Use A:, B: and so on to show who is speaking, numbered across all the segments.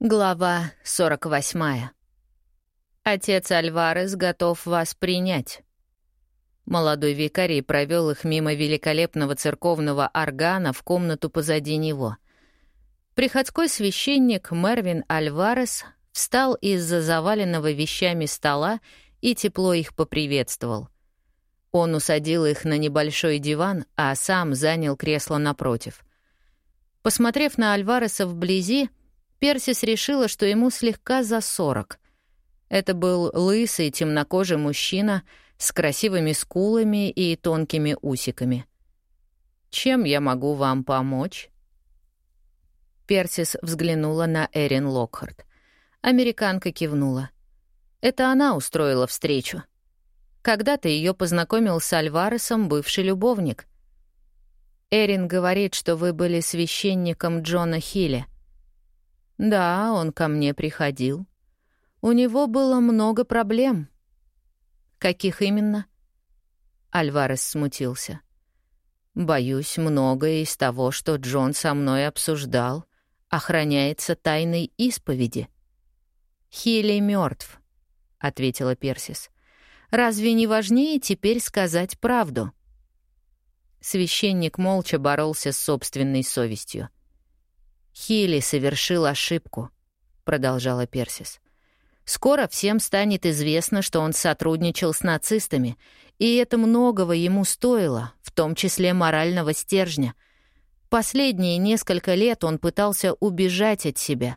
A: Глава 48. Отец Альварес готов вас принять. Молодой викарий провел их мимо великолепного церковного органа в комнату позади него. Приходской священник Мервин Альварес встал из-за заваленного вещами стола и тепло их поприветствовал. Он усадил их на небольшой диван, а сам занял кресло напротив. Посмотрев на Альвареса вблизи, Персис решила, что ему слегка за сорок. Это был лысый, темнокожий мужчина с красивыми скулами и тонкими усиками. «Чем я могу вам помочь?» Персис взглянула на Эрин Локхарт. Американка кивнула. Это она устроила встречу. Когда-то ее познакомил с Альваресом бывший любовник. Эрин говорит, что вы были священником Джона Хилля. Да, он ко мне приходил. У него было много проблем. Каких именно? Альварес смутился. Боюсь, многое из того, что Джон со мной обсуждал, охраняется тайной исповеди. Хилли мертв, ответила Персис. Разве не важнее теперь сказать правду? Священник молча боролся с собственной совестью. «Хилли совершил ошибку», — продолжала Персис. «Скоро всем станет известно, что он сотрудничал с нацистами, и это многого ему стоило, в том числе морального стержня. Последние несколько лет он пытался убежать от себя.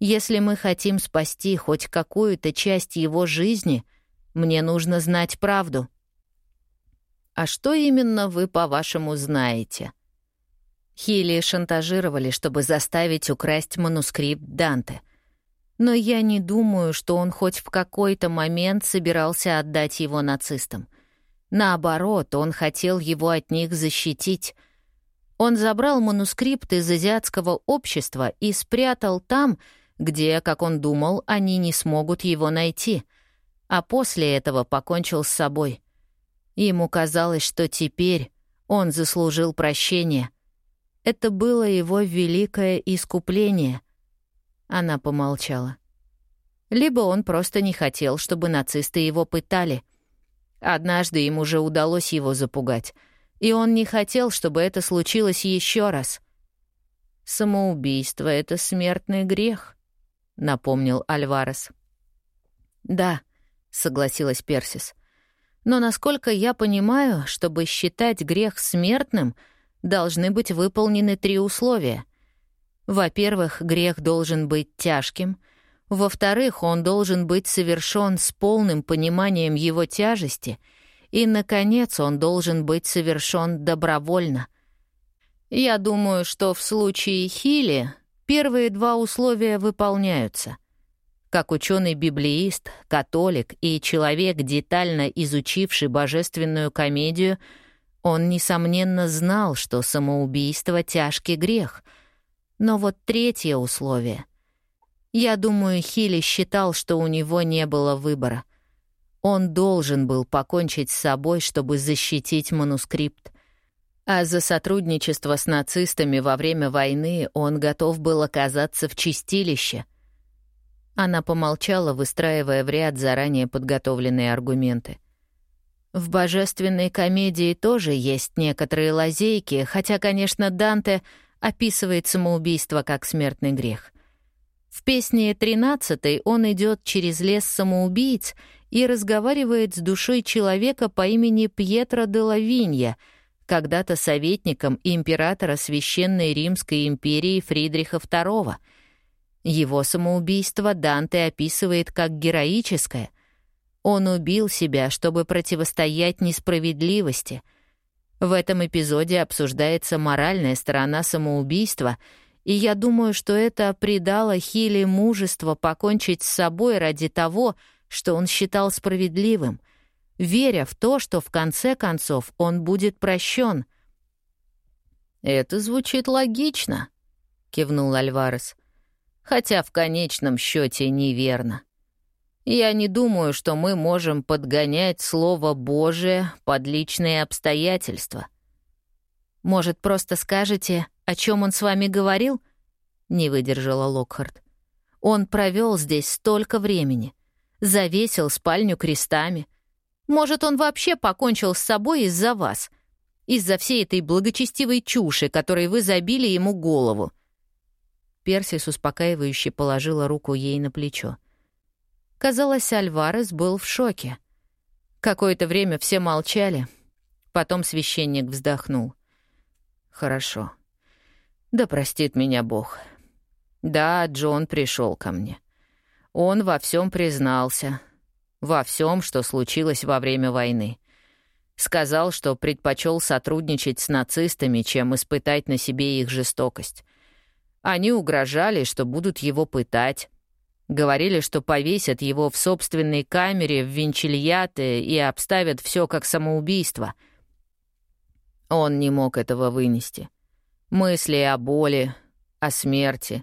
A: Если мы хотим спасти хоть какую-то часть его жизни, мне нужно знать правду». «А что именно вы, по-вашему, знаете?» Хилли шантажировали, чтобы заставить украсть манускрипт Данте. Но я не думаю, что он хоть в какой-то момент собирался отдать его нацистам. Наоборот, он хотел его от них защитить. Он забрал манускрипт из азиатского общества и спрятал там, где, как он думал, они не смогут его найти. А после этого покончил с собой. Ему казалось, что теперь он заслужил прощения — это было его великое искупление. Она помолчала. Либо он просто не хотел, чтобы нацисты его пытали. Однажды им уже удалось его запугать, и он не хотел, чтобы это случилось еще раз. «Самоубийство — это смертный грех», — напомнил Альварес. «Да», — согласилась Персис. «Но насколько я понимаю, чтобы считать грех смертным — должны быть выполнены три условия. Во-первых, грех должен быть тяжким. Во-вторых, он должен быть совершен с полным пониманием его тяжести. И, наконец, он должен быть совершен добровольно. Я думаю, что в случае Хили первые два условия выполняются. Как ученый-библеист, католик и человек, детально изучивший божественную комедию — он, несомненно, знал, что самоубийство — тяжкий грех. Но вот третье условие. Я думаю, Хилли считал, что у него не было выбора. Он должен был покончить с собой, чтобы защитить манускрипт. А за сотрудничество с нацистами во время войны он готов был оказаться в чистилище. Она помолчала, выстраивая в ряд заранее подготовленные аргументы. В божественной комедии тоже есть некоторые лазейки, хотя, конечно, Данте описывает самоубийство как смертный грех. В песне тринадцатой он идет через лес самоубийц и разговаривает с душой человека по имени Пьетро де Лавинья, когда-то советником императора Священной Римской империи Фридриха II. Его самоубийство Данте описывает как героическое — он убил себя, чтобы противостоять несправедливости. В этом эпизоде обсуждается моральная сторона самоубийства, и я думаю, что это придало Хилли мужество покончить с собой ради того, что он считал справедливым, веря в то, что в конце концов он будет прощен. «Это звучит логично», — кивнул Альварес, «хотя в конечном счете неверно». Я не думаю, что мы можем подгонять Слово Божие под личные обстоятельства. Может, просто скажете, о чем он с вами говорил? Не выдержала Локхард. Он провел здесь столько времени. Завесил спальню крестами. Может, он вообще покончил с собой из-за вас. Из-за всей этой благочестивой чуши, которой вы забили ему голову. Персис успокаивающе положила руку ей на плечо. Казалось, Альварес был в шоке. Какое-то время все молчали. Потом священник вздохнул. «Хорошо. Да простит меня Бог. Да, Джон пришел ко мне. Он во всем признался. Во всем, что случилось во время войны. Сказал, что предпочел сотрудничать с нацистами, чем испытать на себе их жестокость. Они угрожали, что будут его пытать. Говорили, что повесят его в собственной камере в Винчильяте и обставят все как самоубийство. Он не мог этого вынести. Мысли о боли, о смерти.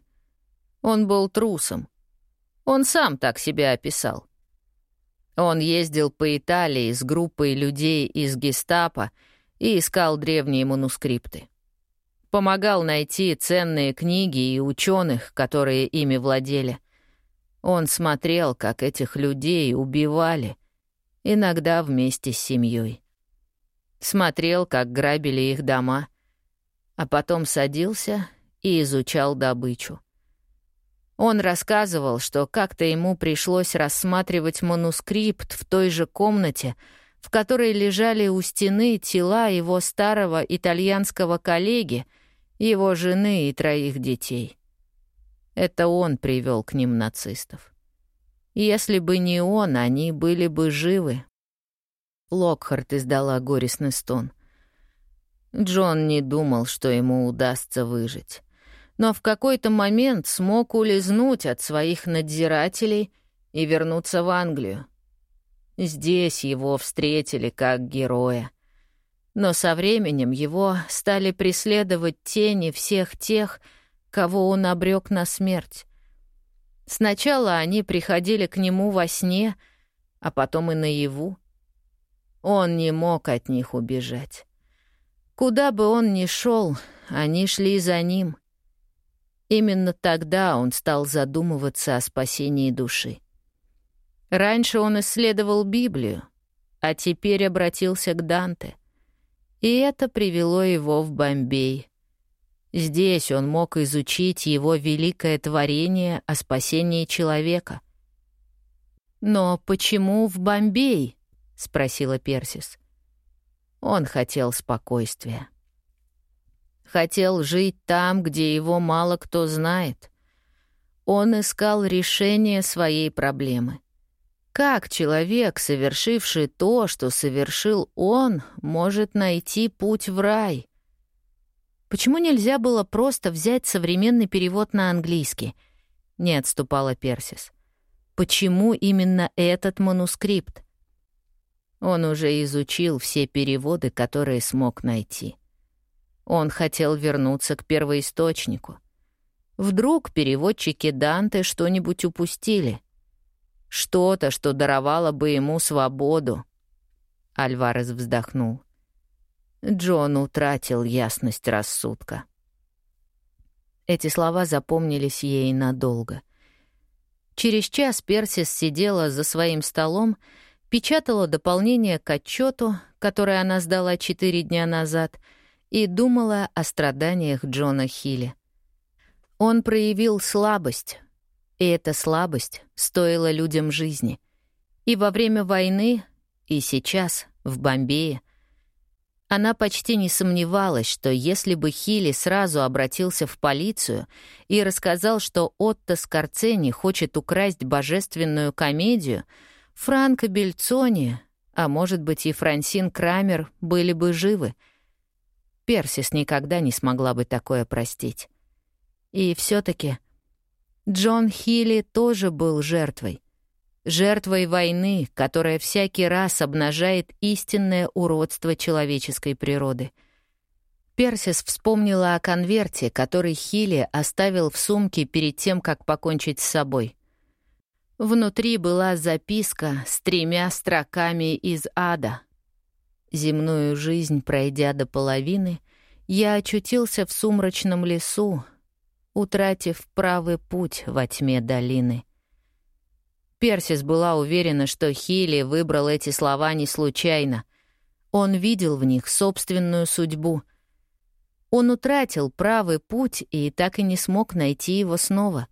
A: Он был трусом. Он сам так себя описал. Он ездил по Италии с группой людей из гестапо и искал древние манускрипты. Помогал найти ценные книги и ученых, которые ими владели. Он смотрел, как этих людей убивали, иногда вместе с семьей. Смотрел, как грабили их дома, а потом садился и изучал добычу. Он рассказывал, что как-то ему пришлось рассматривать манускрипт в той же комнате, в которой лежали у стены тела его старого итальянского коллеги — его жены и троих детей. Это он привел к ним нацистов. Если бы не он, они были бы живы. Локхарт издала горестный стон. Джон не думал, что ему удастся выжить. Но в какой-то момент смог улизнуть от своих надзирателей и вернуться в Англию. Здесь его встретили как героя. Но со временем его стали преследовать тени всех тех, кого он обрек на смерть. Сначала они приходили к нему во сне, а потом и наяву. Он не мог от них убежать. Куда бы он ни шел, они шли за ним. Именно тогда он стал задумываться о спасении души. Раньше он исследовал Библию, а теперь обратился к Данте. И это привело его в Бомбей. Здесь он мог изучить его великое творение о спасении человека. «Но почему в Бомбей?» — спросила Персис. Он хотел спокойствия. Хотел жить там, где его мало кто знает. Он искал решение своей проблемы — как человек, совершивший то, что совершил он, может найти путь в рай? Почему нельзя было просто взять современный перевод на английский? Не отступала Персис. Почему именно этот манускрипт? Он уже изучил все переводы, которые смог найти. Он хотел вернуться к первоисточнику. Вдруг переводчики Данте что-нибудь упустили — что-то, что даровало бы ему свободу. Альварес вздохнул. Джон утратил ясность рассудка. Эти слова запомнились ей надолго. Через час Персис сидела за своим столом, печатала дополнение к отчету, которое она сдала четыре дня назад, и думала о страданиях Джона Хилли. Он проявил слабость, и эта слабость стоила людям жизни. И во время войны, и сейчас, в Бомбее. Она почти не сомневалась, что если бы Хилли сразу обратился в полицию и рассказал, что Отто Скорцени хочет украсть божественную комедию, Франко Бельцони, а может быть и Франсин Крамер, были бы живы. Персис никогда не смогла бы такое простить. И все таки Джон Хилли тоже был жертвой. Жертвой войны, которая всякий раз обнажает истинное уродство человеческой природы. Персис вспомнила о конверте, который Хилли оставил в сумке перед тем, как покончить с собой. Внутри была записка с тремя строками из ада. Земную жизнь пройдя до половины, я очутился в сумрачном лесу, утратив правый путь во тьме долины. Персис была уверена, что Хилли выбрал эти слова не случайно. Он видел в них собственную судьбу. Он утратил правый путь и так и не смог найти его снова.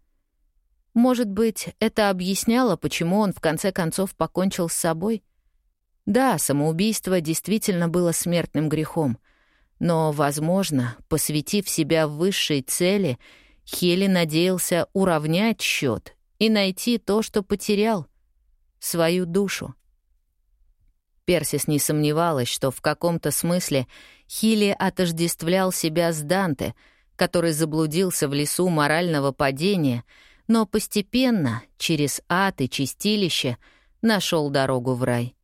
A: Может быть, это объясняло, почему он в конце концов покончил с собой? Да, самоубийство действительно было смертным грехом. Но, возможно, посвятив себя высшей цели, Хели надеялся уравнять счет и найти то, что потерял — свою душу. Персис не сомневалась, что в каком-то смысле Хилли отождествлял себя с Данте, который заблудился в лесу морального падения, но постепенно, через ад и чистилище, нашел дорогу в рай.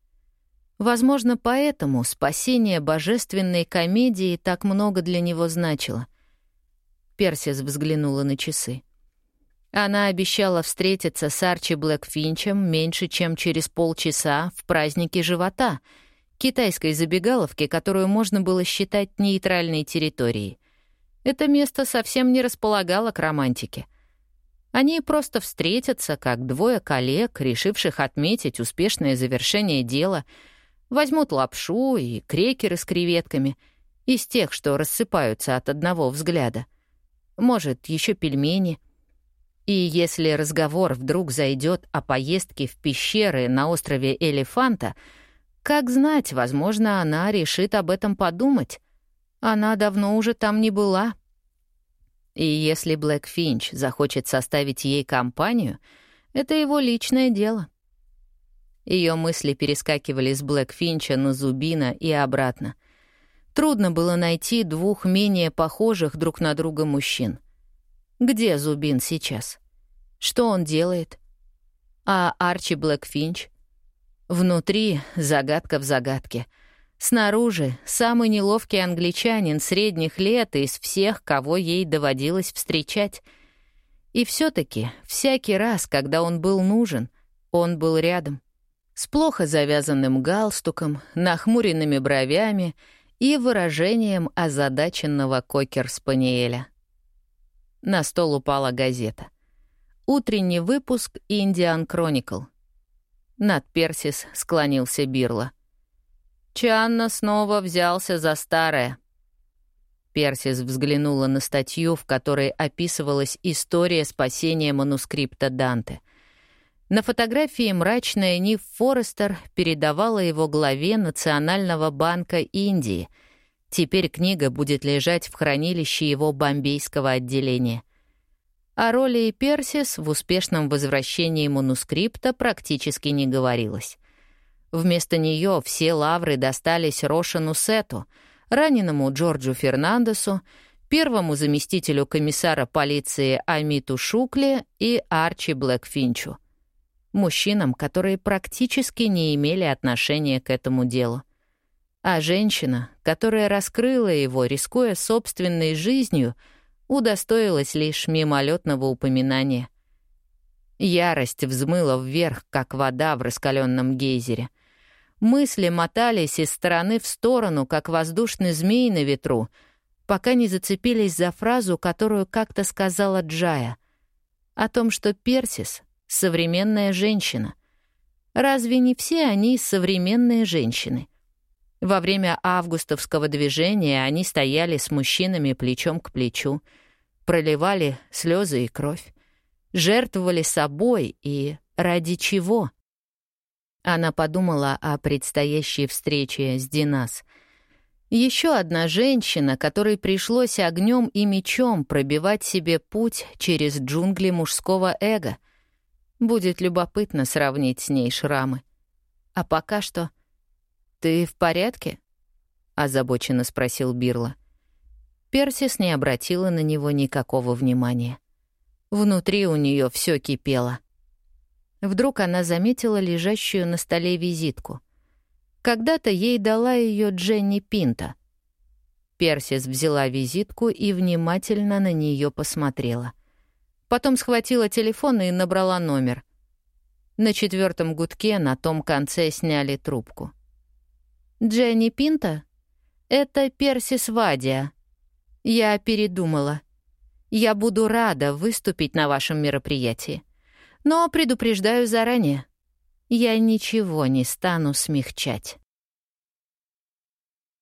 A: Возможно, поэтому спасение божественной комедии так много для него значило. Персис взглянула на часы. Она обещала встретиться с Арчи Блэкфинчем меньше, чем через полчаса в празднике живота, китайской забегаловке, которую можно было считать нейтральной территорией. Это место совсем не располагало к романтике. Они просто встретятся, как двое коллег, решивших отметить успешное завершение дела, возьмут лапшу и крекеры с креветками, из тех, что рассыпаются от одного взгляда. Может, еще пельмени — и если разговор вдруг зайдет о поездке в пещеры на острове Элефанта, как знать, возможно, она решит об этом подумать. Она давно уже там не была. И если Блэк Финч захочет составить ей компанию, это его личное дело. Ее мысли перескакивали с Блэк Финча на Зубина и обратно. Трудно было найти двух менее похожих друг на друга мужчин. Где Зубин сейчас? Что он делает? А Арчи Блэкфинч? Внутри загадка в загадке. Снаружи самый неловкий англичанин средних лет из всех, кого ей доводилось встречать. И все таки всякий раз, когда он был нужен, он был рядом. С плохо завязанным галстуком, нахмуренными бровями и выражением озадаченного кокер-спаниеля. На стол упала газета. Утренний выпуск «Индиан Кроникл». Над Персис склонился Бирла. Чанна снова взялся за старое. Персис взглянула на статью, в которой описывалась история спасения манускрипта Данте. На фотографии мрачная Нив Форестер передавала его главе Национального банка Индии — Теперь книга будет лежать в хранилище его бомбейского отделения. О роли Персис в успешном возвращении манускрипта практически не говорилось. Вместо нее все лавры достались Рошану Сету, раненому Джорджу Фернандесу, первому заместителю комиссара полиции Амиту Шукли и Арчи Блэкфинчу. Мужчинам, которые практически не имели отношения к этому делу. А женщина, которая раскрыла его, рискуя собственной жизнью, удостоилась лишь мимолетного упоминания. Ярость взмыла вверх, как вода в раскаленном гейзере. Мысли мотались из стороны в сторону, как воздушный змей на ветру, пока не зацепились за фразу, которую как-то сказала Джая, о том, что Персис — современная женщина. Разве не все они современные женщины? Во время августовского движения они стояли с мужчинами плечом к плечу, проливали слезы и кровь, жертвовали собой и ради чего? Она подумала о предстоящей встрече с Динас. Еще одна женщина, которой пришлось огнем и мечом пробивать себе путь через джунгли мужского эго. Будет любопытно сравнить с ней шрамы. А пока что — «Ты в порядке?» — озабоченно спросил Бирла. Персис не обратила на него никакого внимания. Внутри у нее все кипело. Вдруг она заметила лежащую на столе визитку. Когда-то ей дала ее Дженни Пинта. Персис взяла визитку и внимательно на нее посмотрела. Потом схватила телефон и набрала номер. На четвертом гудке на том конце сняли трубку. Дженни Пинта? Это Персис Вадия. Я передумала. Я буду рада выступить на вашем мероприятии. Но предупреждаю заранее. Я ничего не стану смягчать.